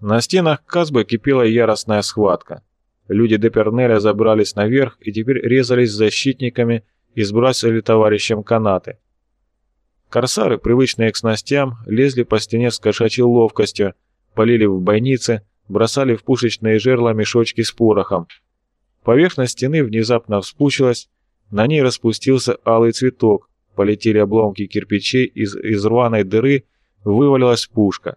На стенах Казбы кипела яростная схватка. Люди Депернеля забрались наверх и теперь резались с защитниками и сбрасывали товарищам канаты. Корсары, привычные к снастям, лезли по стене с кошачьей ловкостью, полили в бойницы, бросали в пушечные жерла мешочки с порохом. Поверхность стены внезапно вспучилась, на ней распустился алый цветок, полетели обломки кирпичей, из, из рваной дыры вывалилась пушка.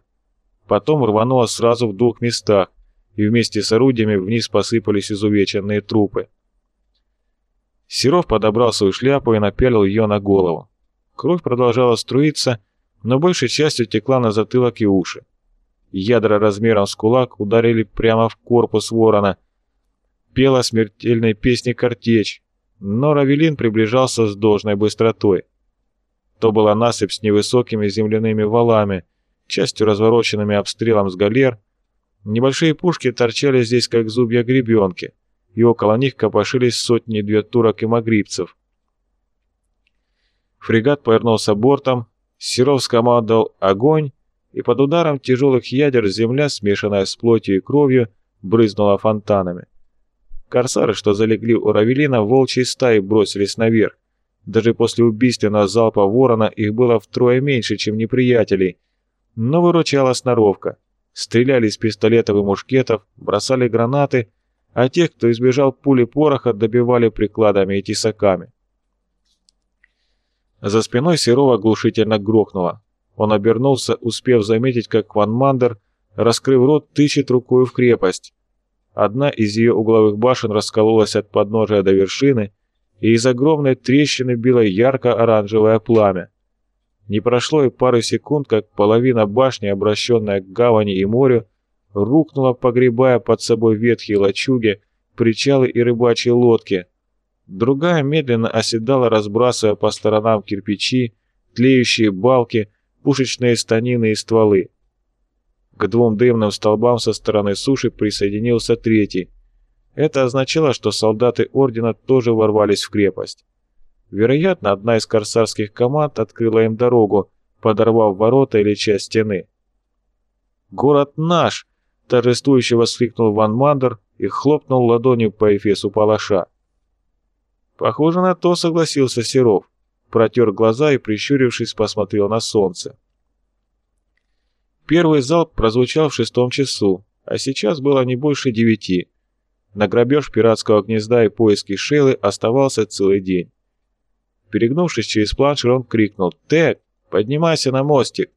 Потом рвануло сразу в двух местах, и вместе с орудиями вниз посыпались изувеченные трупы. Серов подобрал свою шляпу и напялил ее на голову. Кровь продолжала струиться, но большей частью текла на затылок и уши. Ядра размером с кулак ударили прямо в корпус ворона. Пела смертельной песни картечь, но Равелин приближался с должной быстротой. То была насыпь с невысокими земляными валами, частью развороченными обстрелом с галер. Небольшие пушки торчали здесь, как зубья гребенки, и около них копошились сотни-две турок и магрибцев. Фрегат повернулся бортом, Серов скомандовал «Огонь!» и под ударом тяжелых ядер земля, смешанная с плотью и кровью, брызнула фонтанами. Корсары, что залегли у Равелина, волчьей стаи бросились наверх. Даже после убийственного залпа ворона их было втрое меньше, чем неприятелей. Но выручала сноровка. Стреляли из пистолетов и мушкетов, бросали гранаты, а тех, кто избежал пули пороха, добивали прикладами и тесаками. За спиной Серова глушительно грохнуло. Он обернулся, успев заметить, как Ван Мандер, раскрыв рот, тычет рукой в крепость. Одна из ее угловых башен раскололась от подножия до вершины, и из огромной трещины било ярко-оранжевое пламя. Не прошло и пары секунд, как половина башни, обращенная к гавани и морю, рухнула, погребая под собой ветхие лачуги, причалы и рыбачьи лодки. Другая медленно оседала, разбрасывая по сторонам кирпичи, тлеющие балки, пушечные станины и стволы. К двум дымным столбам со стороны суши присоединился третий. Это означало, что солдаты Ордена тоже ворвались в крепость. Вероятно, одна из корсарских команд открыла им дорогу, подорвав ворота или часть стены. «Город наш!» – торжествующе воскликнул Ван Мандер и хлопнул ладонью по эфесу палаша. Похоже на то, согласился Серов протер глаза и, прищурившись, посмотрел на солнце. Первый залп прозвучал в шестом часу, а сейчас было не больше девяти. На грабеж пиратского гнезда и поиски Шейлы оставался целый день. Перегнувшись через планшер, он крикнул «Тед, поднимайся на мостик!»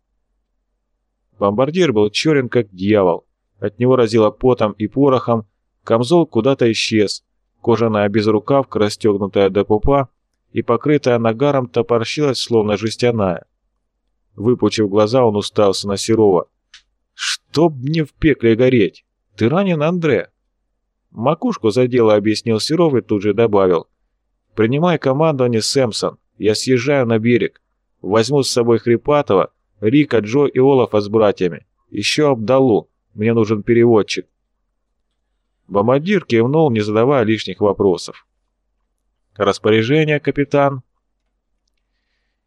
Бомбардир был черен, как дьявол. От него разило потом и порохом, камзол куда-то исчез, кожаная безрукавка, расстегнутая до пупа, и покрытая нагаром топорщилась, словно жестяная. Выпучив глаза, он уставился на Серова. «Чтоб мне в пекле гореть! Ты ранен, Андре?» «Макушку задело», — объяснил Серов и тут же добавил. «Принимай командование, Сэмпсон. Я съезжаю на берег. Возьму с собой Хрипатова, Рика, Джо и Олафа с братьями. Еще Абдалу. Мне нужен переводчик». Бомбардир кивнул, не задавая лишних вопросов. «Распоряжение, капитан?»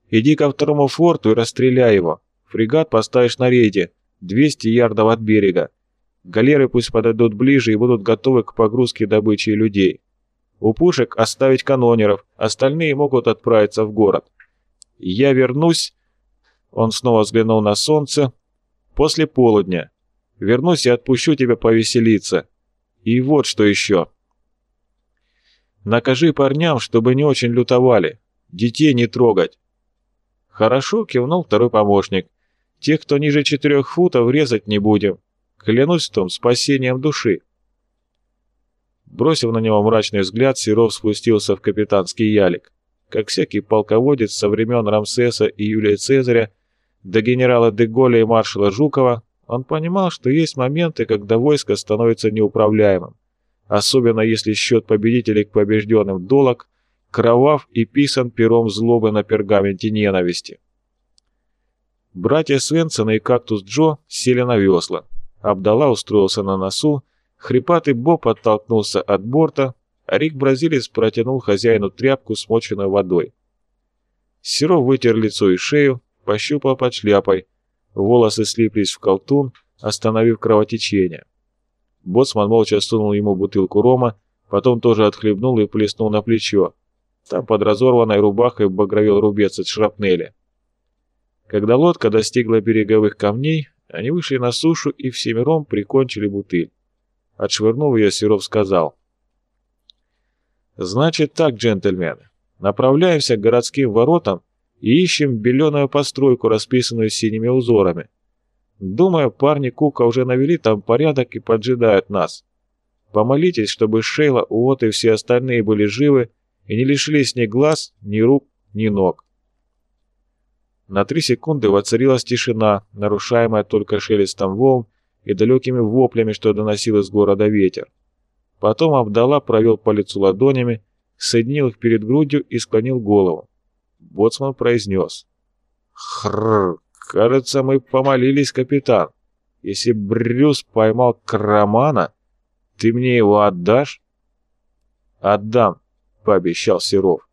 «Иди ко второму форту и расстреляй его. Фрегат поставишь на рейде, 200 ярдов от берега. Галеры пусть подойдут ближе и будут готовы к погрузке добычи людей. У пушек оставить канонеров, остальные могут отправиться в город. Я вернусь...» Он снова взглянул на солнце. «После полудня. Вернусь и отпущу тебя повеселиться. И вот что еще». Накажи парням, чтобы не очень лютовали. Детей не трогать. Хорошо, кивнул второй помощник. Тех, кто ниже четырех футов, резать не будем. Клянусь в том спасением души. Бросив на него мрачный взгляд, Серов спустился в капитанский ялик. Как всякий полководец со времен Рамсеса и Юлия Цезаря до генерала Деголя и маршала Жукова, он понимал, что есть моменты, когда войско становится неуправляемым особенно если счет победителей к побежденным долог, кровав и писан пером злобы на пергаменте ненависти. Братья Свенсона и Кактус Джо сели на весла. Абдала устроился на носу, хрипатый Боб оттолкнулся от борта, а Рик Бразилец протянул хозяину тряпку, смоченную водой. Серов вытер лицо и шею, пощупал под шляпой. Волосы слиплись в колтун, остановив кровотечение. Боцман молча сунул ему бутылку рома, потом тоже отхлебнул и плеснул на плечо. Там под разорванной рубахой багровел рубец от шрапнели. Когда лодка достигла береговых камней, они вышли на сушу и всемиром прикончили бутыль. Отшвырнув ее, Серов сказал. «Значит так, джентльмены, направляемся к городским воротам и ищем беленую постройку, расписанную синими узорами. Думаю, парни Кука уже навели там порядок и поджидают нас. Помолитесь, чтобы Шейла, Уот и все остальные были живы и не лишились ни глаз, ни рук, ни ног. На три секунды воцарилась тишина, нарушаемая только шелестом волн и далекими воплями, что доносил из города ветер. Потом Абдала провел по лицу ладонями, соединил их перед грудью и склонил голову. Боцман произнес. «Хрррр! Кажется, мы помолились, капитан. Если Брюс поймал Карамана, ты мне его отдашь?» «Отдам», — пообещал Серов.